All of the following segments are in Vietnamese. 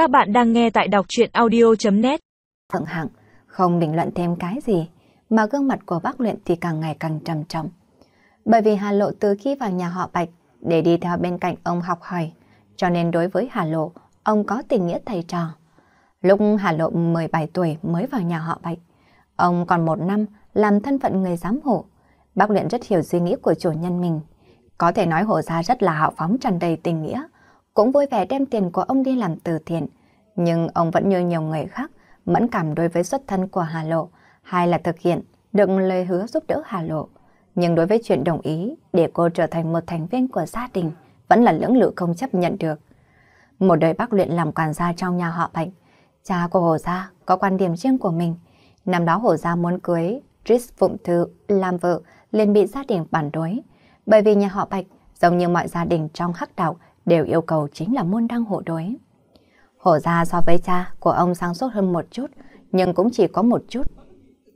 Các bạn đang nghe tại đọc chuyện audio.net Thượng hạng, không bình luận thêm cái gì, mà gương mặt của bác luyện thì càng ngày càng trầm trọng. Bởi vì Hà Lộ từ khi vào nhà họ Bạch để đi theo bên cạnh ông học hỏi, cho nên đối với Hà Lộ, ông có tình nghĩa thầy trò. Lúc Hà Lộ 17 tuổi mới vào nhà họ Bạch, ông còn một năm làm thân phận người giám hộ. Bác luyện rất hiểu suy nghĩ của chủ nhân mình. Có thể nói hộ gia rất là hào phóng tràn đầy tình nghĩa, cũng vui vẻ đem tiền của ông đi làm từ thiện. Nhưng ông vẫn như nhiều người khác, mẫn cảm đối với xuất thân của Hà Lộ, hay là thực hiện đựng lời hứa giúp đỡ Hà Lộ. Nhưng đối với chuyện đồng ý để cô trở thành một thành viên của gia đình, vẫn là lưỡng lự không chấp nhận được. Một đời bác luyện làm quản gia trong nhà họ Bạch. Cha của Hồ Gia có quan điểm riêng của mình. Năm đó Hồ Gia muốn cưới Tris Phụng Thư làm vợ liền bị gia đình phản đối. Bởi vì nhà họ Bạch, giống như mọi gia đình trong hắc đạo, đều yêu cầu chính là môn đăng hộ đối. Hổ gia so với cha của ông sáng suốt hơn một chút, nhưng cũng chỉ có một chút.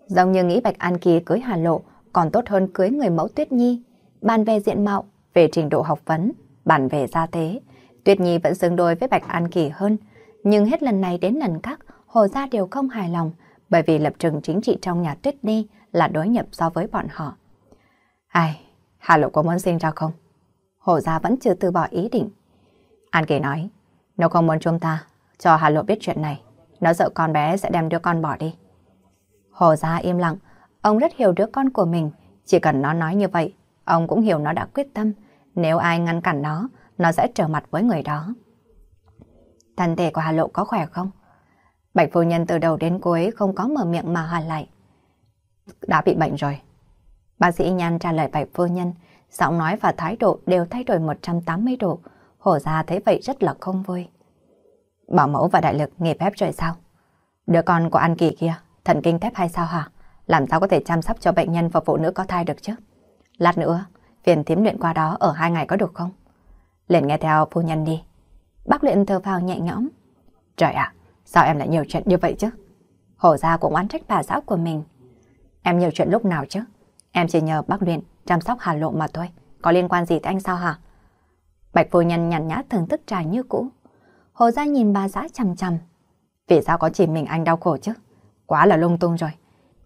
Giống như nghĩ Bạch An Kỳ cưới Hà Lộ còn tốt hơn cưới người mẫu Tuyết Nhi. Bàn về diện mạo, về trình độ học vấn, bàn về gia thế, Tuyết Nhi vẫn xứng đôi với Bạch An Kỳ hơn. Nhưng hết lần này đến lần khác, Hồ gia đều không hài lòng, bởi vì lập trường chính trị trong nhà Tuyết Nhi là đối nhập so với bọn họ. Ai, Hà Lộ có muốn sinh ra không? Hồ gia vẫn chưa từ bỏ ý định. An Kỳ nói, nó không muốn chúng ta cho Hà Lộ biết chuyện này, nó sợ con bé sẽ đem đứa con bỏ đi. Hồ gia im lặng, ông rất hiểu đứa con của mình, chỉ cần nó nói như vậy, ông cũng hiểu nó đã quyết tâm, nếu ai ngăn cản nó, nó sẽ trở mặt với người đó. Thân thể của Hà Lộ có khỏe không? Bạch phu nhân từ đầu đến cuối không có mở miệng mà hỏi lại. Đã bị bệnh rồi. Bác sĩ Nhan trả lời bạch phu nhân, giọng nói và thái độ đều thay đổi 180 độ. Hổ ra thấy vậy rất là không vui. Bảo mẫu và đại lực nghỉ phép rồi sao? Đứa con của An Kỳ kia, thần kinh thép hay sao hả? Làm sao có thể chăm sóc cho bệnh nhân và phụ nữ có thai được chứ? Lát nữa, phiền thím luyện qua đó ở hai ngày có được không? Liền nghe theo phu nhân đi. Bác luyện thờ vào nhẹ nhõm. Trời ạ, sao em lại nhiều chuyện như vậy chứ? Hổ ra cũng oán trách bà giáo của mình. Em nhiều chuyện lúc nào chứ? Em chỉ nhờ bác luyện chăm sóc Hà Lộ mà thôi. Có liên quan gì tới anh sao hả? Bạch phu nhân nhàn nhã thưởng thức trà như cũ. Hồ gia nhìn bà giã chằm chằm. Vì sao có chỉ mình anh đau khổ chứ? Quá là lung tung rồi.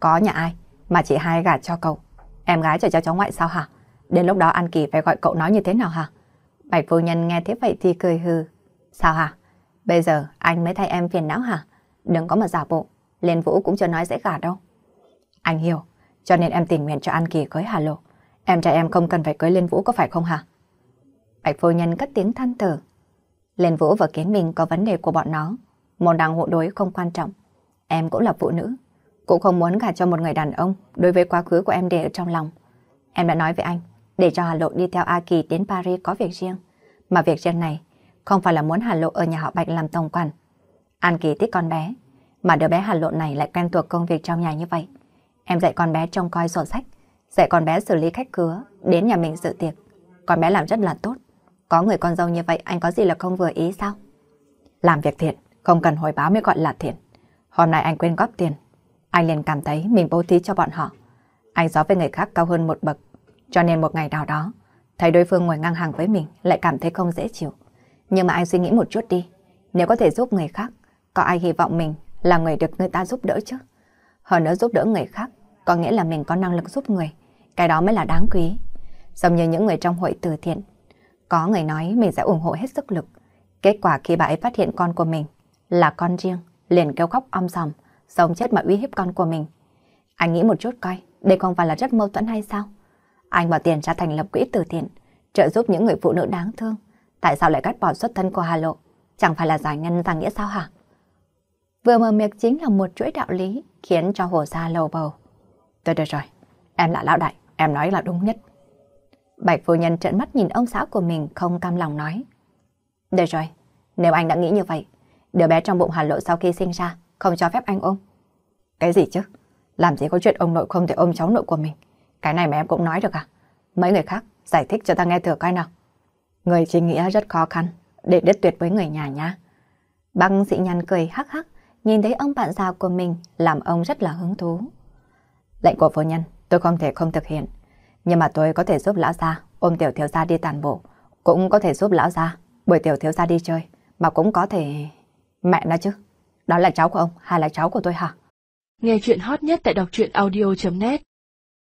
Có nhà ai mà chị hai gả cho cậu. Em gái trở cho cháu ngoại sao hả? Đến lúc đó An Kỳ phải gọi cậu nói như thế nào hả? Bạch phu nhân nghe thế vậy thì cười hừ. Sao hả? Bây giờ anh mới thay em phiền não hả? Đừng có mà giả bộ. Liên Vũ cũng chưa nói dễ gả đâu. Anh hiểu. Cho nên em tình nguyện cho An Kỳ cưới Hà Lộ. Em trai em không cần phải cưới Liên Vũ có phải không hả? Bạch phu nhân cất tiếng than thở. Liên Vũ và Kiến Minh có vấn đề của bọn nó. Môn đăng hộ đối không quan trọng. Em cũng là phụ nữ. Cũng không muốn gả cho một người đàn ông đối với quá khứ của em để ở trong lòng. Em đã nói với anh, để cho Hà Lộ đi theo A Kỳ đến Paris có việc riêng. Mà việc riêng này không phải là muốn Hà Lộ ở nhà họ Bạch làm tổng quản. An Kỳ thích con bé, mà đứa bé Hà Lộ này lại quen thuộc công việc trong nhà như vậy. Em dạy con bé trông coi sổ sách, dạy con bé xử lý khách cứa, đến nhà mình dự tiệc. Con bé làm rất là tốt. Có người con dâu như vậy anh có gì là không vừa ý sao? Làm việc thiện, không cần hồi báo mới gọi là thiện. Hôm nay anh quên góp tiền. Anh liền cảm thấy mình bố thí cho bọn họ. Anh gió với người khác cao hơn một bậc. Cho nên một ngày nào đó, thấy đối phương ngồi ngang hàng với mình lại cảm thấy không dễ chịu. Nhưng mà anh suy nghĩ một chút đi. Nếu có thể giúp người khác, có ai hy vọng mình là người được người ta giúp đỡ chứ? Hơn nữa giúp đỡ người khác, có nghĩa là mình có năng lực giúp người. Cái đó mới là đáng quý. Giống như những người trong hội từ thiện. Có người nói mình sẽ ủng hộ hết sức lực. Kết quả khi bà ấy phát hiện con của mình là con riêng, liền kêu khóc om sòm, sống chết mà uy hiếp con của mình. Anh nghĩ một chút coi, đây không phải là rất mâu thuẫn hay sao? Anh bỏ tiền ra thành lập quỹ từ thiện, trợ giúp những người phụ nữ đáng thương. Tại sao lại cắt bỏ xuất thân của Hà Lộ? Chẳng phải là giải ngân rằng nghĩa sao hả? Vừa mở miệng chính là một chuỗi đạo lý khiến cho hồ gia lầu bầu. Tôi được rồi, em là lão đại, em nói là đúng nhất. Bạch phu nhân trợn mắt nhìn ông xã của mình không cam lòng nói. Được rồi, nếu anh đã nghĩ như vậy, đứa bé trong bụng Hà Lộ sau khi sinh ra không cho phép anh ôm. Cái gì chứ? Làm gì có chuyện ông nội không thể ôm cháu nội của mình? Cái này mà em cũng nói được à? Mấy người khác giải thích cho ta nghe thử coi nào. Người chính nghĩa rất khó khăn để đứt tuyệt với người nhà nhá. Bác sĩ nhăn cười hắc hắc, nhìn thấy ông bạn già của mình làm ông rất là hứng thú. Lệnh của phu nhân tôi không thể không thực hiện, nhưng mà tôi có thể giúp lão gia ôm tiểu thiếu gia đi tàn bộ, cũng có thể giúp lão gia buổi tiểu thiếu gia đi chơi, mà cũng có thể... Mẹ nó chứ, đó là cháu của ông hay là cháu của tôi hả? Nghe chuyện hot nhất tại đọc truyện audio.net